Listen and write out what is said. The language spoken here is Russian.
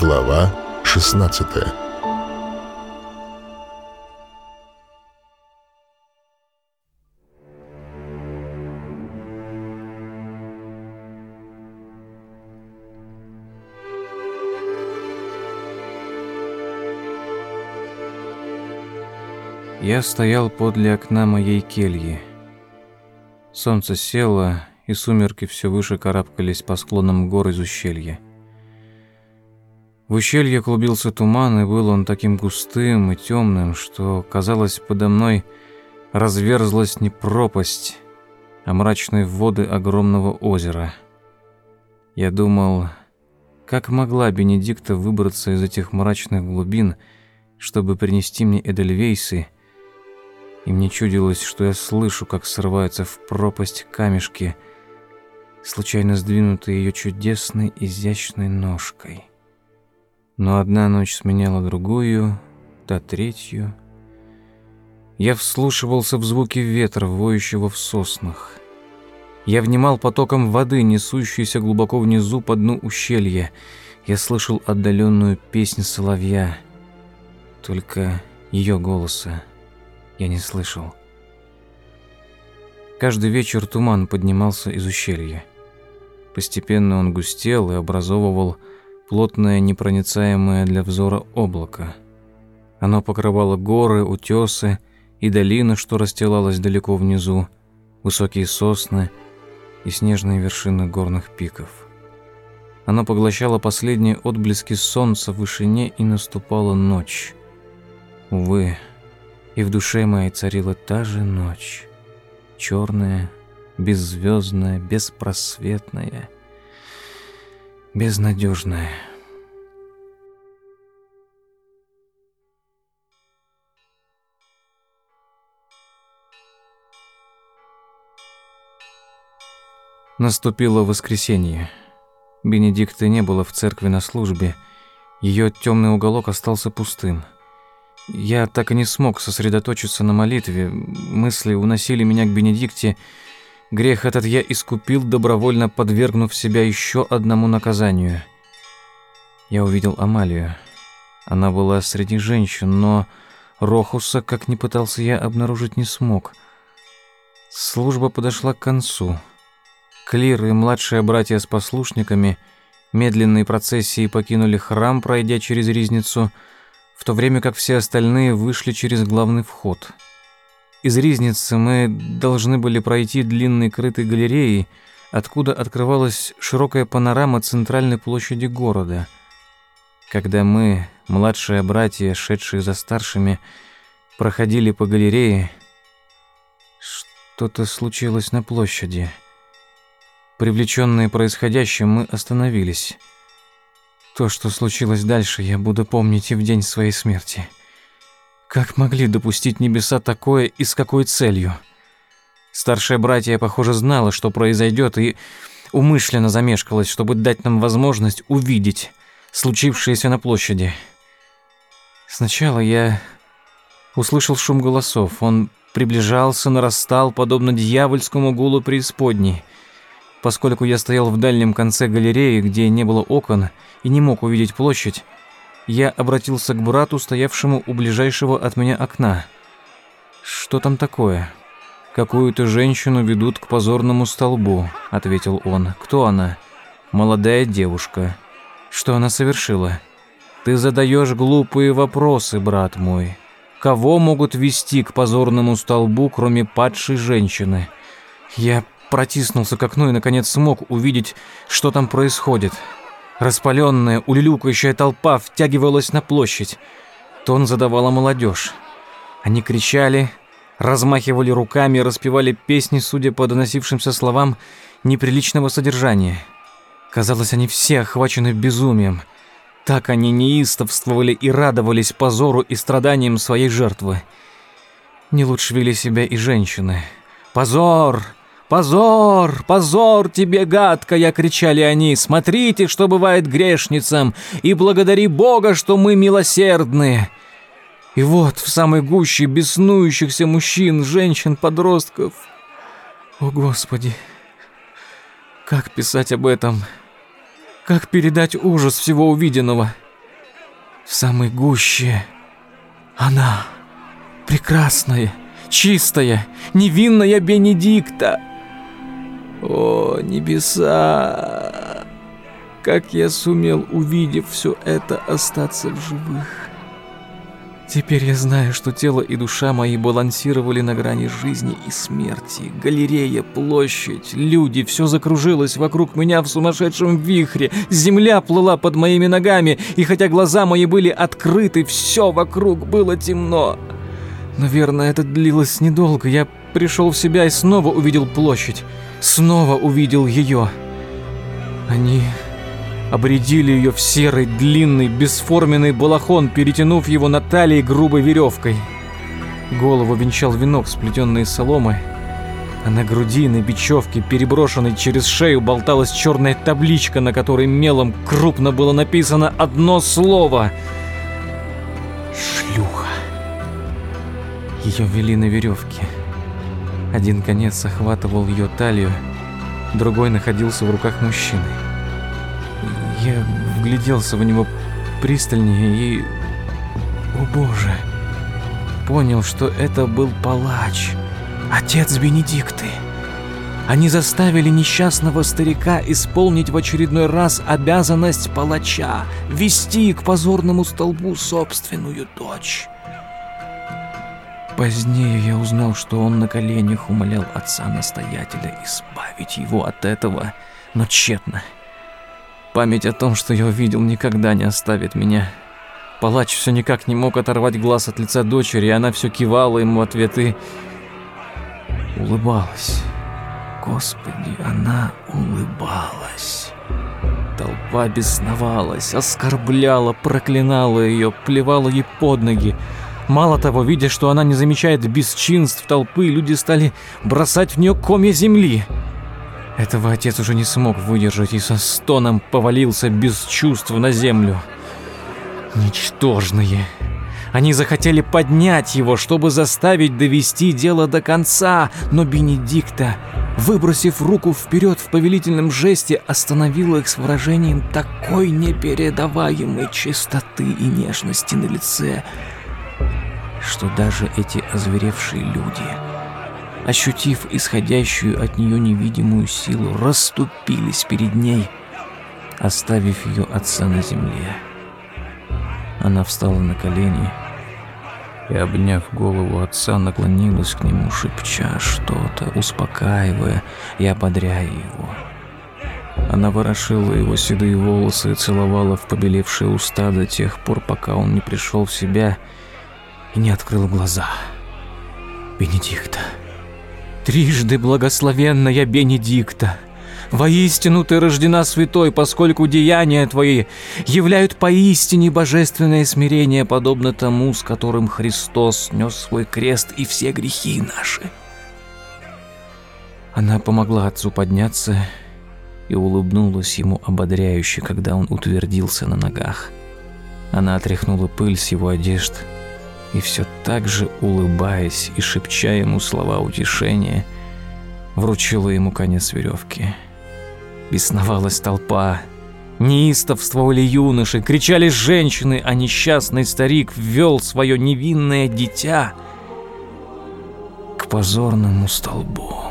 Глава 16 Я стоял подле окна моей кельи. Солнце село, и сумерки все выше карабкались по склонам гор из ущелья. В ущелье клубился туман, и был он таким густым и темным, что, казалось, подо мной разверзлась не пропасть, а мрачные воды огромного озера. Я думал, как могла Бенедикта выбраться из этих мрачных глубин, чтобы принести мне Эдельвейсы, и мне чудилось, что я слышу, как срываются в пропасть камешки — случайно сдвинутый ее чудесной изящной ножкой. Но одна ночь сменяла другую, та третью. Я вслушивался в звуки ветра, воющего в соснах. Я внимал потоком воды, несущейся глубоко внизу по дну ущелья. Я слышал отдаленную песнь соловья. Только ее голоса я не слышал. Каждый вечер туман поднимался из ущелья. Постепенно он густел и образовывал плотное непроницаемое для взора облако. Оно покрывало горы, утесы и долины, что расстилалась далеко внизу, высокие сосны и снежные вершины горных пиков. Оно поглощало последние отблески солнца в вышине, и наступала ночь. Увы, и в душе моей царила та же ночь, черная, беззвездная, беспросветная, безнадежная. Наступило воскресенье. Бенедикты не было в церкви на службе. Ее темный уголок остался пустым. Я так и не смог сосредоточиться на молитве. Мысли уносили меня к Бенедикте, Грех этот я искупил, добровольно подвергнув себя еще одному наказанию. Я увидел Амалию. Она была среди женщин, но Рохуса, как ни пытался я, обнаружить не смог. Служба подошла к концу. Клир и младшие братья с послушниками медленной процессией покинули храм, пройдя через ризницу, в то время как все остальные вышли через главный вход — из Ризницы мы должны были пройти длинной крытой галереей, откуда открывалась широкая панорама центральной площади города. Когда мы, младшие братья, шедшие за старшими, проходили по галерее, что-то случилось на площади. Привлеченные происходящим, мы остановились. То, что случилось дальше, я буду помнить и в день своей смерти. Как могли допустить небеса такое и с какой целью? Старшая братья, похоже, знала, что произойдет, и умышленно замешкалась, чтобы дать нам возможность увидеть случившееся на площади. Сначала я услышал шум голосов. Он приближался, нарастал, подобно дьявольскому гулу преисподней. Поскольку я стоял в дальнем конце галереи, где не было окон, и не мог увидеть площадь, я обратился к брату, стоявшему у ближайшего от меня окна. «Что там такое?» «Какую-то женщину ведут к позорному столбу», — ответил он. «Кто она?» «Молодая девушка». «Что она совершила?» «Ты задаешь глупые вопросы, брат мой. Кого могут вести к позорному столбу, кроме падшей женщины?» Я протиснулся к окну и, наконец, смог увидеть, что там происходит. Распаленная, улюлюкающая толпа втягивалась на площадь. Тон задавала молодежь. Они кричали, размахивали руками, распевали песни, судя по доносившимся словам, неприличного содержания. Казалось, они все охвачены безумием. Так они неистовствовали и радовались позору и страданиям своей жертвы. Не лучше вели себя и женщины. «Позор! «Позор! Позор тебе, гадкая!» — кричали они. «Смотрите, что бывает грешницам, и благодари Бога, что мы милосердны!» И вот в самой гуще беснующихся мужчин, женщин, подростков. О, Господи! Как писать об этом? Как передать ужас всего увиденного? В самой гуще она, прекрасная, чистая, невинная Бенедикта. О, небеса! Как я сумел, увидев все это, остаться в живых. Теперь я знаю, что тело и душа мои балансировали на грани жизни и смерти. Галерея, площадь, люди, все закружилось вокруг меня в сумасшедшем вихре. Земля плыла под моими ногами, и хотя глаза мои были открыты, все вокруг было темно. Наверное, это длилось недолго. Я пришел в себя и снова увидел площадь. Снова увидел ее. Они обредили ее в серый, длинный, бесформенный балахон, перетянув его на талии грубой веревкой. Голову венчал венок, сплетенный из соломы, а на груди, на бечевке, переброшенной через шею, болталась черная табличка, на которой мелом крупно было написано одно слово «Шлюха». Ее вели на веревке. Один конец охватывал ее талию, другой находился в руках мужчины. Я вгляделся в него пристальнее и... О боже! Понял, что это был палач, отец Бенедикты. Они заставили несчастного старика исполнить в очередной раз обязанность палача, вести к позорному столбу собственную дочь. Позднее я узнал, что он на коленях умолял отца-настоятеля избавить его от этого, но тщетно. Память о том, что я увидел, никогда не оставит меня. Палач все никак не мог оторвать глаз от лица дочери, и она все кивала ему в ответ и... улыбалась. Господи, она улыбалась. Толпа бесновалась, оскорбляла, проклинала ее, плевала ей под ноги. Мало того, видя, что она не замечает бесчинств толпы, люди стали бросать в нее комья земли. Этого отец уже не смог выдержать и со стоном повалился без чувств на землю. Ничтожные. Они захотели поднять его, чтобы заставить довести дело до конца, но Бенедикта, выбросив руку вперед в повелительном жесте, остановила их с выражением такой непередаваемой чистоты и нежности на лице, что даже эти озверевшие люди ощутив исходящую от нее невидимую силу, расступились перед ней, оставив ее отца на земле. Она встала на колени и, обняв голову отца, наклонилась к нему, шепча что-то, успокаивая и ободряя его. Она ворошила его седые волосы и целовала в побелевшие уста до тех пор, пока он не пришел в себя и не открыл глаза. «Бенедикта», Трижды благословенная Бенедикта, воистину ты рождена святой, поскольку деяния твои являют поистине божественное смирение, подобно тому, с которым Христос нес свой крест и все грехи наши. Она помогла отцу подняться и улыбнулась ему ободряюще, когда он утвердился на ногах. Она отряхнула пыль с его одежд – и все так же, улыбаясь и шепча ему слова утешения, вручила ему конец веревки. Бесновалась толпа, неистовствовали юноши, кричали женщины, а несчастный старик ввел свое невинное дитя к позорному столбу.